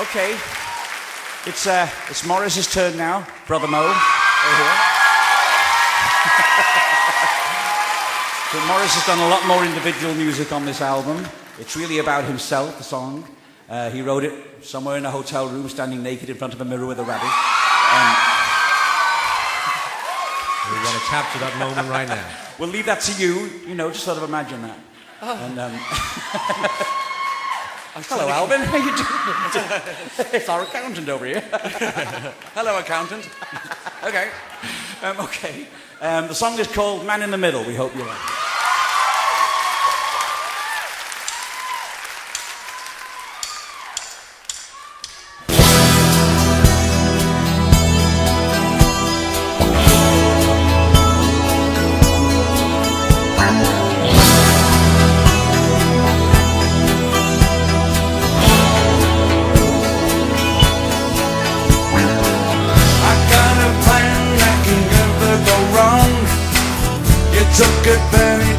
Okay. It's, uh, it's Maurice's turn now, Brother Mo. So Maurice has done a lot more individual music on this album. It's really about himself, the song. Uh, he wrote it somewhere in a hotel room, standing naked in front of a mirror with a rabbit. Um, We want to capture that moment right now. we'll leave that to you, you know, just sort of imagine that. And, um, Hello, Alvin. How you doing? it's our accountant over here. Hello, accountant. okay. Um, okay. Um, the song is called Man in the Middle. We hope you like it. took it very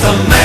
the man.